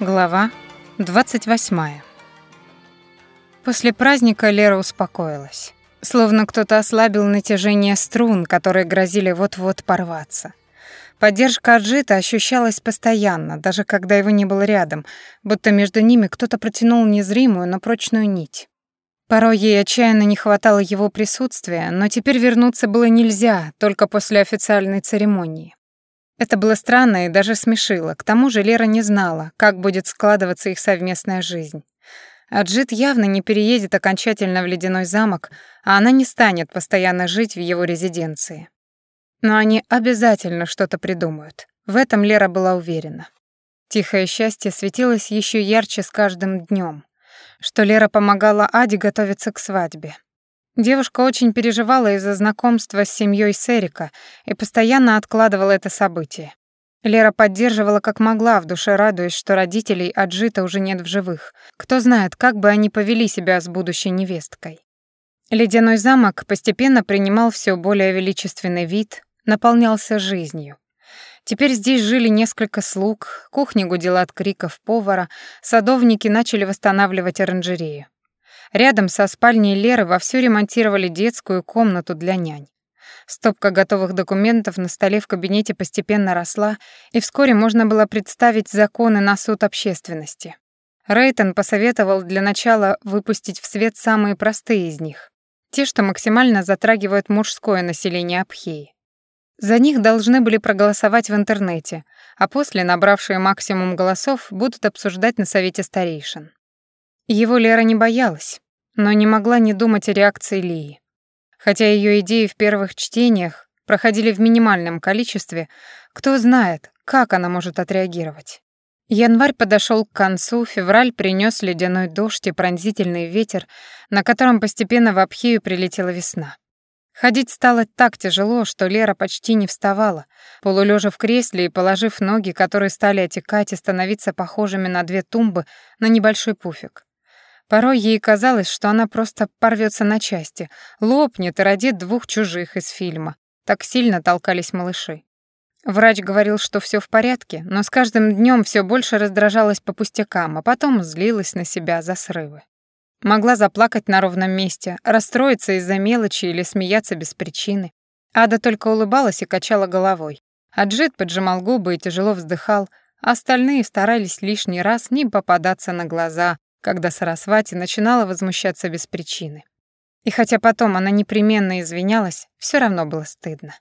Глава 28. После праздника Лера успокоилась. Словно кто-то ослабил натяжение струн, которые грозили вот-вот порваться. Поддержка Аджита ощущалась постоянно, даже когда его не было рядом, будто между ними кто-то протянул незримую, но прочную нить. Порой ей отчаянно не хватало его присутствия, но теперь вернуться было нельзя, только после официальной церемонии. Это было странно и даже смешило. К тому же Лера не знала, как будет складываться их совместная жизнь. Аджит явно не переедет окончательно в ледяной замок, а она не станет постоянно жить в его резиденции. Но они обязательно что-то придумают. В этом Лера была уверена. Тихое счастье светилось еще ярче с каждым днем, что Лера помогала Аде готовиться к свадьбе. Девушка очень переживала из-за знакомства с семьей Серика и постоянно откладывала это событие. Лера поддерживала как могла, в душе радуясь, что родителей Аджита уже нет в живых. Кто знает, как бы они повели себя с будущей невесткой. Ледяной замок постепенно принимал все более величественный вид, наполнялся жизнью. Теперь здесь жили несколько слуг, кухня гудела от криков повара, садовники начали восстанавливать оранжерею. Рядом со спальней Леры вовсю ремонтировали детскую комнату для нянь. Стопка готовых документов на столе в кабинете постепенно росла, и вскоре можно было представить законы на суд общественности. Рейтон посоветовал для начала выпустить в свет самые простые из них, те, что максимально затрагивают мужское население Абхеи. За них должны были проголосовать в интернете, а после набравшие максимум голосов будут обсуждать на совете старейшин. Его Лера не боялась, но не могла не думать о реакции Лии. Хотя ее идеи в первых чтениях проходили в минимальном количестве, кто знает, как она может отреагировать. Январь подошел к концу, февраль принес ледяной дождь и пронзительный ветер, на котором постепенно в Абхею прилетела весна. Ходить стало так тяжело, что Лера почти не вставала, полулежа в кресле и положив ноги, которые стали отекать и становиться похожими на две тумбы, на небольшой пуфик. Порой ей казалось, что она просто порвется на части, лопнет и родит двух чужих из фильма. Так сильно толкались малыши. Врач говорил, что все в порядке, но с каждым днем все больше раздражалась по пустякам, а потом злилась на себя за срывы. Могла заплакать на ровном месте, расстроиться из-за мелочи или смеяться без причины. Ада только улыбалась и качала головой. А Джит поджимал губы и тяжело вздыхал, а остальные старались лишний раз не попадаться на глаза, когда Сарасвати начинала возмущаться без причины. И хотя потом она непременно извинялась, все равно было стыдно.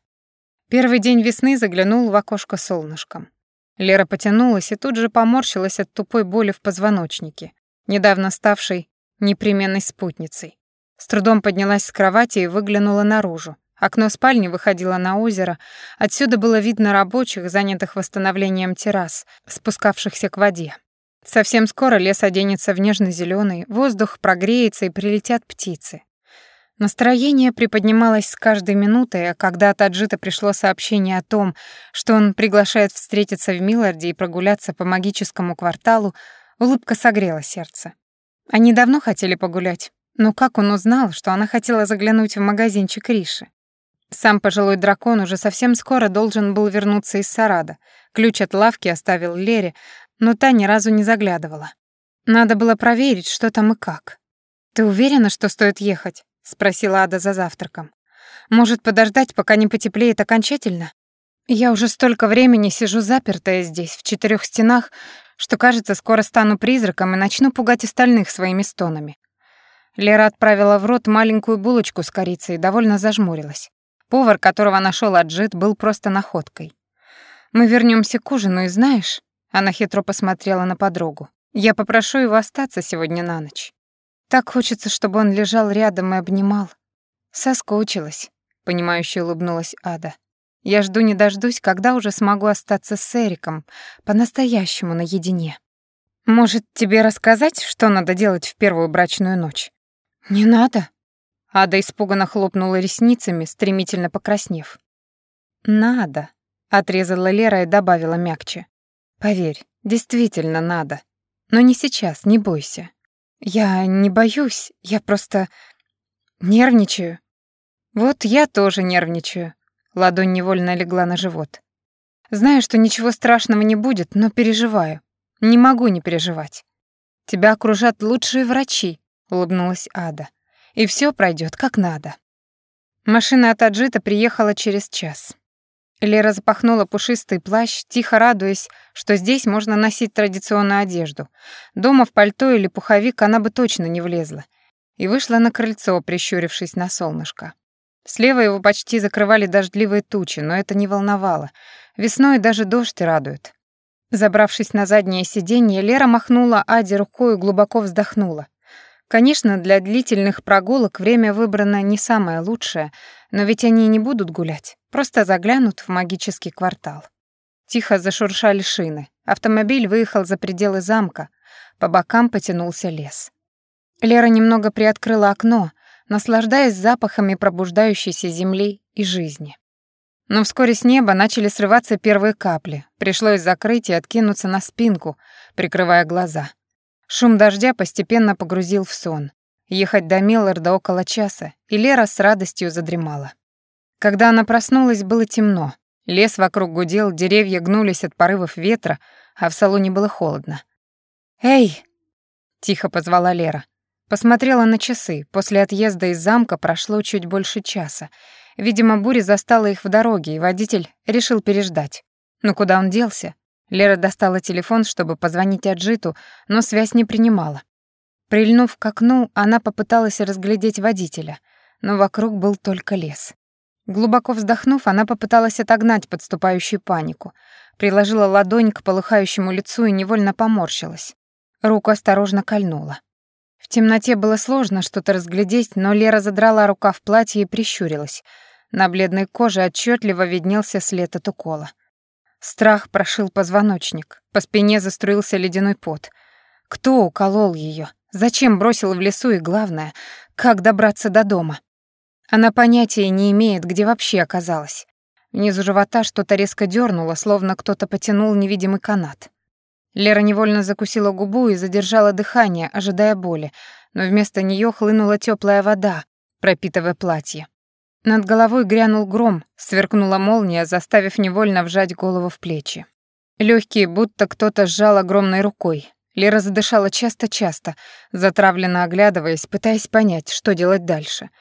Первый день весны заглянул в окошко солнышком. Лера потянулась и тут же поморщилась от тупой боли в позвоночнике, недавно ставшей непременной спутницей. С трудом поднялась с кровати и выглянула наружу. Окно спальни выходило на озеро, отсюда было видно рабочих, занятых восстановлением террас, спускавшихся к воде. Совсем скоро лес оденется в нежно-зелёный, воздух прогреется и прилетят птицы. Настроение приподнималось с каждой минутой, а когда от Аджита пришло сообщение о том, что он приглашает встретиться в Милларде и прогуляться по магическому кварталу, улыбка согрела сердце. Они давно хотели погулять, но как он узнал, что она хотела заглянуть в магазинчик Риши? Сам пожилой дракон уже совсем скоро должен был вернуться из Сарада. Ключ от лавки оставил Лере, но та ни разу не заглядывала. Надо было проверить, что там и как. «Ты уверена, что стоит ехать?» — спросила Ада за завтраком. «Может, подождать, пока не потеплеет окончательно? Я уже столько времени сижу запертая здесь, в четырех стенах, что, кажется, скоро стану призраком и начну пугать остальных своими стонами». Лера отправила в рот маленькую булочку с корицей и довольно зажмурилась. Повар, которого нашел Аджит, был просто находкой. «Мы вернемся к ужину, и знаешь...» Она хитро посмотрела на подругу. «Я попрошу его остаться сегодня на ночь. Так хочется, чтобы он лежал рядом и обнимал». «Соскучилась», — понимающе улыбнулась Ада. «Я жду не дождусь, когда уже смогу остаться с Эриком, по-настоящему наедине. Может, тебе рассказать, что надо делать в первую брачную ночь?» «Не надо». Ада испуганно хлопнула ресницами, стремительно покраснев. «Надо», — отрезала Лера и добавила мягче. Поверь, действительно надо. Но не сейчас, не бойся. Я не боюсь, я просто нервничаю. Вот я тоже нервничаю. Ладонь невольно легла на живот. Знаю, что ничего страшного не будет, но переживаю. Не могу не переживать. Тебя окружат лучшие врачи, улыбнулась Ада. И все пройдет как надо. Машина от Аджита приехала через час. Лера запахнула пушистый плащ, тихо радуясь, что здесь можно носить традиционную одежду. Дома в пальто или пуховик она бы точно не влезла. И вышла на крыльцо, прищурившись на солнышко. Слева его почти закрывали дождливые тучи, но это не волновало. Весной даже дождь радует. Забравшись на заднее сиденье, Лера махнула Аде рукой и глубоко вздохнула. Конечно, для длительных прогулок время выбрано не самое лучшее, но ведь они не будут гулять, просто заглянут в магический квартал. Тихо зашуршали шины. Автомобиль выехал за пределы замка. По бокам потянулся лес. Лера немного приоткрыла окно, наслаждаясь запахами пробуждающейся земли и жизни. Но вскоре с неба начали срываться первые капли. Пришлось закрыть и откинуться на спинку, прикрывая глаза. Шум дождя постепенно погрузил в сон. Ехать до Милларда около часа, и Лера с радостью задремала. Когда она проснулась, было темно. Лес вокруг гудел, деревья гнулись от порывов ветра, а в салоне было холодно. «Эй!» — тихо позвала Лера. Посмотрела на часы. После отъезда из замка прошло чуть больше часа. Видимо, буря застала их в дороге, и водитель решил переждать. Но куда он делся? Лера достала телефон, чтобы позвонить Аджиту, но связь не принимала. Прильнув к окну, она попыталась разглядеть водителя, но вокруг был только лес. Глубоко вздохнув, она попыталась отогнать подступающую панику, приложила ладонь к полыхающему лицу и невольно поморщилась. Руку осторожно кольнула. В темноте было сложно что-то разглядеть, но Лера задрала рука в платье и прищурилась. На бледной коже отчетливо виднелся след от укола. Страх прошил позвоночник, по спине заструился ледяной пот. Кто уколол ее? Зачем бросил в лесу и, главное, как добраться до дома? Она понятия не имеет, где вообще оказалась. Внизу живота что-то резко дернуло, словно кто-то потянул невидимый канат. Лера невольно закусила губу и задержала дыхание, ожидая боли, но вместо нее хлынула теплая вода, пропитывая платье. Над головой грянул гром, сверкнула молния, заставив невольно вжать голову в плечи. Легкие, будто кто-то сжал огромной рукой. Лера задышала часто-часто, затравленно оглядываясь, пытаясь понять, что делать дальше.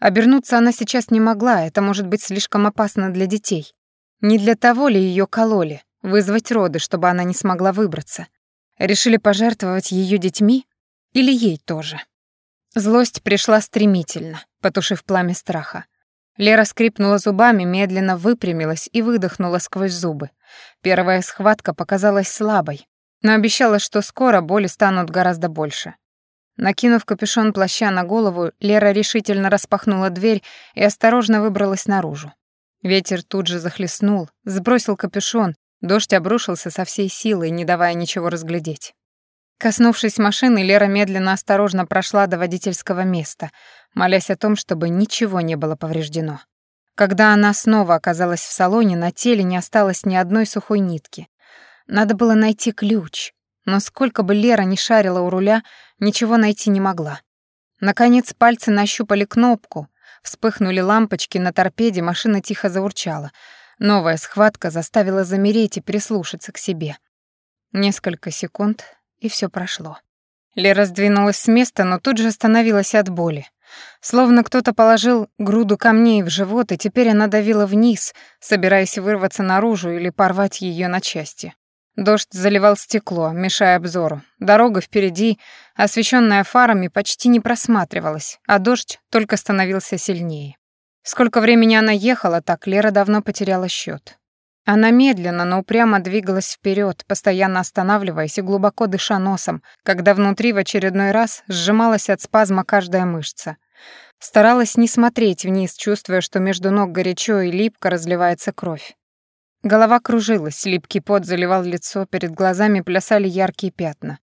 Обернуться она сейчас не могла, это может быть слишком опасно для детей. Не для того ли ее кололи, вызвать роды, чтобы она не смогла выбраться. Решили пожертвовать ее детьми или ей тоже? Злость пришла стремительно, потушив пламя страха. Лера скрипнула зубами, медленно выпрямилась и выдохнула сквозь зубы. Первая схватка показалась слабой, но обещала, что скоро боли станут гораздо больше. Накинув капюшон плаща на голову, Лера решительно распахнула дверь и осторожно выбралась наружу. Ветер тут же захлестнул, сбросил капюшон, дождь обрушился со всей силой, не давая ничего разглядеть. Коснувшись машины, Лера медленно осторожно прошла до водительского места, молясь о том, чтобы ничего не было повреждено. Когда она снова оказалась в салоне, на теле не осталось ни одной сухой нитки. Надо было найти ключ, но сколько бы Лера ни шарила у руля, ничего найти не могла. Наконец пальцы нащупали кнопку, вспыхнули лампочки на торпеде, машина тихо заурчала. Новая схватка заставила замереть и прислушаться к себе. Несколько секунд, и все прошло. Лера сдвинулась с места, но тут же остановилась от боли. Словно кто-то положил груду камней в живот, и теперь она давила вниз, собираясь вырваться наружу или порвать ее на части. Дождь заливал стекло, мешая обзору. Дорога впереди, освещенная фарами, почти не просматривалась, а дождь только становился сильнее. Сколько времени она ехала так, Лера давно потеряла счет. Она медленно, но упрямо двигалась вперед, постоянно останавливаясь и глубоко дыша носом, когда внутри в очередной раз сжималась от спазма каждая мышца. Старалась не смотреть вниз, чувствуя, что между ног горячо и липко разливается кровь. Голова кружилась, липкий пот заливал лицо, перед глазами плясали яркие пятна.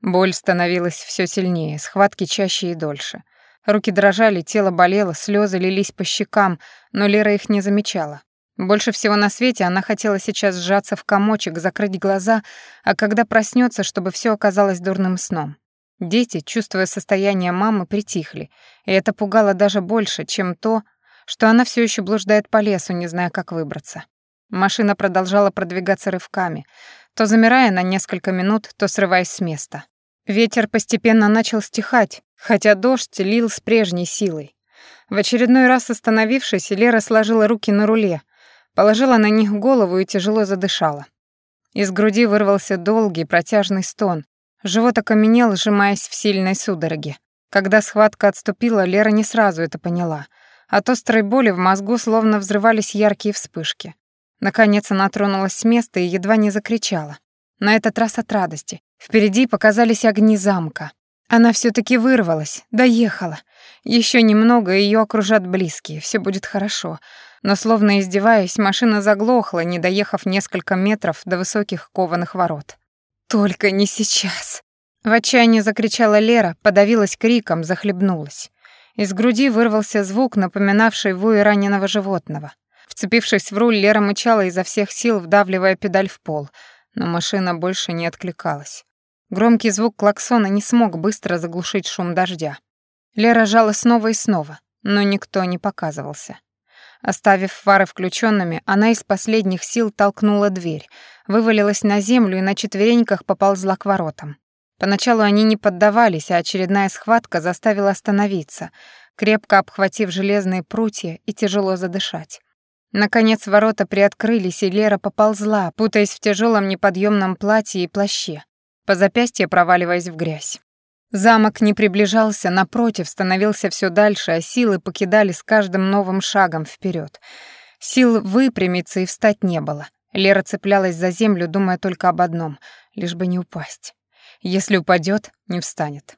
Боль становилась все сильнее, схватки чаще и дольше. Руки дрожали, тело болело, слезы лились по щекам, но Лера их не замечала. Больше всего на свете она хотела сейчас сжаться в комочек, закрыть глаза, а когда проснется, чтобы все оказалось дурным сном. Дети, чувствуя состояние мамы, притихли, и это пугало даже больше, чем то, что она все еще блуждает по лесу, не зная, как выбраться. Машина продолжала продвигаться рывками. то замирая на несколько минут, то срываясь с места. Ветер постепенно начал стихать, хотя дождь лил с прежней силой. В очередной раз остановившись, Лера сложила руки на руле, положила на них голову и тяжело задышала. Из груди вырвался долгий протяжный стон, живот окаменел, сжимаясь в сильной судороге. Когда схватка отступила, Лера не сразу это поняла. От острой боли в мозгу словно взрывались яркие вспышки. Наконец она тронулась с места и едва не закричала. На этот раз от радости. Впереди показались огни замка. Она все таки вырвалась, доехала. Еще немного, ее окружат близкие, все будет хорошо. Но словно издеваясь, машина заглохла, не доехав несколько метров до высоких кованых ворот. «Только не сейчас!» В отчаянии закричала Лера, подавилась криком, захлебнулась. Из груди вырвался звук, напоминавший вой раненого животного. Вцепившись в руль, Лера мычала изо всех сил, вдавливая педаль в пол, но машина больше не откликалась. Громкий звук клаксона не смог быстро заглушить шум дождя. Лера жала снова и снова, но никто не показывался. Оставив фары включенными, она из последних сил толкнула дверь, вывалилась на землю и на четвереньках поползла к воротам. Поначалу они не поддавались, а очередная схватка заставила остановиться, крепко обхватив железные прутья и тяжело задышать. Наконец ворота приоткрылись, и Лера поползла, путаясь в тяжелом неподъемном платье и плаще, по запястье проваливаясь в грязь. Замок не приближался, напротив, становился все дальше, а силы покидали с каждым новым шагом вперед. Сил выпрямиться и встать не было. Лера цеплялась за землю, думая только об одном — лишь бы не упасть. Если упадет, не встанет.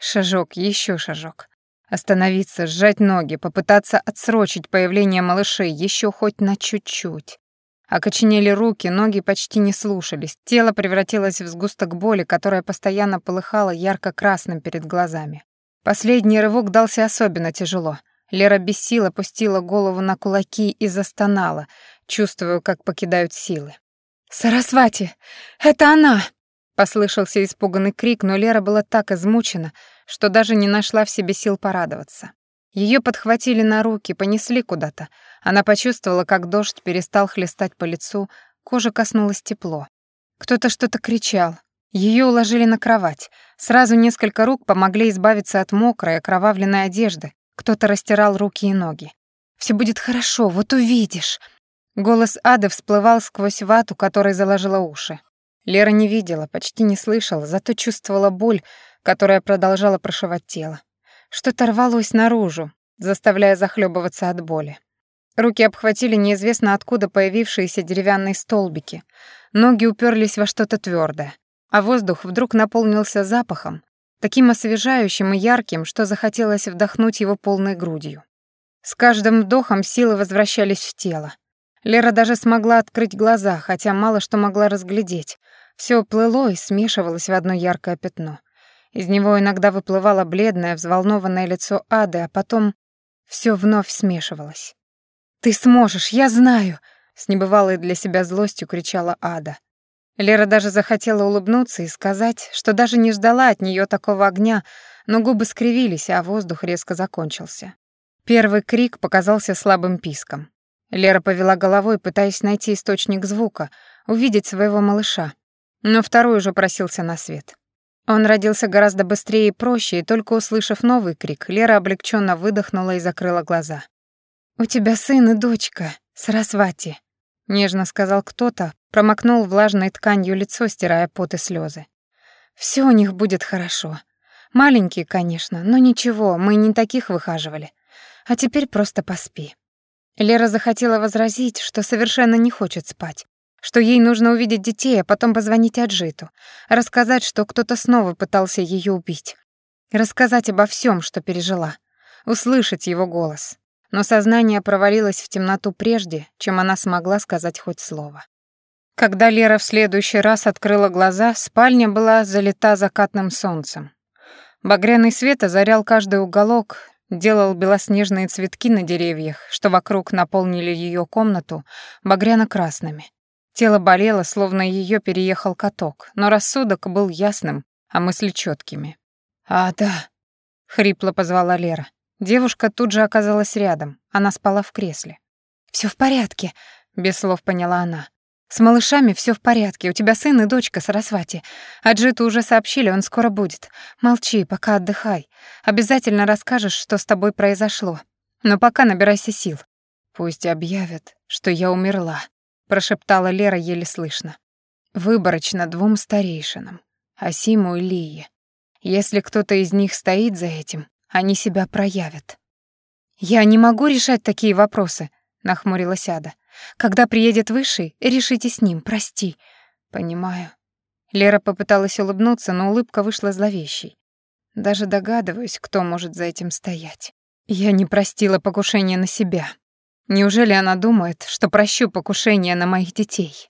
Шажок, еще шажок. Остановиться, сжать ноги, попытаться отсрочить появление малышей еще хоть на чуть-чуть. Окоченели руки, ноги почти не слушались. Тело превратилось в сгусток боли, которая постоянно полыхала ярко-красным перед глазами. Последний рывок дался особенно тяжело. Лера без сил опустила голову на кулаки и застонала, чувствуя, как покидают силы. «Сарасвати! Это она!» Послышался испуганный крик, но Лера была так измучена, что даже не нашла в себе сил порадоваться. Ее подхватили на руки, понесли куда-то. Она почувствовала, как дождь перестал хлестать по лицу, кожа коснулась тепло. Кто-то что-то кричал. Ее уложили на кровать. Сразу несколько рук помогли избавиться от мокрой, окровавленной одежды. Кто-то растирал руки и ноги. Все будет хорошо, вот увидишь». Голос Ады всплывал сквозь вату, которой заложила уши. Лера не видела, почти не слышала, зато чувствовала боль, которая продолжала прошивать тело. Что-то рвалось наружу, заставляя захлебываться от боли. Руки обхватили неизвестно откуда появившиеся деревянные столбики. Ноги уперлись во что-то твердое, а воздух вдруг наполнился запахом, таким освежающим и ярким, что захотелось вдохнуть его полной грудью. С каждым вдохом силы возвращались в тело. Лера даже смогла открыть глаза, хотя мало что могла разглядеть. Все плыло и смешивалось в одно яркое пятно. Из него иногда выплывало бледное, взволнованное лицо Ады, а потом все вновь смешивалось. «Ты сможешь, я знаю!» — с небывалой для себя злостью кричала Ада. Лера даже захотела улыбнуться и сказать, что даже не ждала от нее такого огня, но губы скривились, а воздух резко закончился. Первый крик показался слабым писком. Лера повела головой, пытаясь найти источник звука, увидеть своего малыша. Но второй уже просился на свет. Он родился гораздо быстрее и проще, и только услышав новый крик, Лера облегченно выдохнула и закрыла глаза. «У тебя сын и дочка, Сарасвати», — нежно сказал кто-то, промокнул влажной тканью лицо, стирая пот и слезы. Все у них будет хорошо. Маленькие, конечно, но ничего, мы не таких выхаживали. А теперь просто поспи». Лера захотела возразить, что совершенно не хочет спать, что ей нужно увидеть детей, а потом позвонить Аджиту, рассказать, что кто-то снова пытался ее убить, рассказать обо всем, что пережила, услышать его голос. Но сознание провалилось в темноту прежде, чем она смогла сказать хоть слово. Когда Лера в следующий раз открыла глаза, спальня была залита закатным солнцем. Багряный свет озарял каждый уголок, делал белоснежные цветки на деревьях, что вокруг наполнили ее комнату, багряно-красными. Тело болело, словно ее переехал каток, но рассудок был ясным, а мысли четкими. «А, да», — хрипло позвала Лера. Девушка тут же оказалась рядом, она спала в кресле. Все в порядке», — без слов поняла она. С малышами все в порядке, у тебя сын и дочка Сарасвати. А Джиту уже сообщили, он скоро будет. Молчи, пока отдыхай. Обязательно расскажешь, что с тобой произошло. Но пока набирайся сил. Пусть объявят, что я умерла, прошептала Лера еле слышно. Выборочно двум старейшинам, Асиму и Лии. Если кто-то из них стоит за этим, они себя проявят. Я не могу решать такие вопросы, нахмурилась Ада. Когда приедет Высший, решите с ним, прости. Понимаю. Лера попыталась улыбнуться, но улыбка вышла зловещей. Даже догадываюсь, кто может за этим стоять. Я не простила покушение на себя. Неужели она думает, что прощу покушение на моих детей?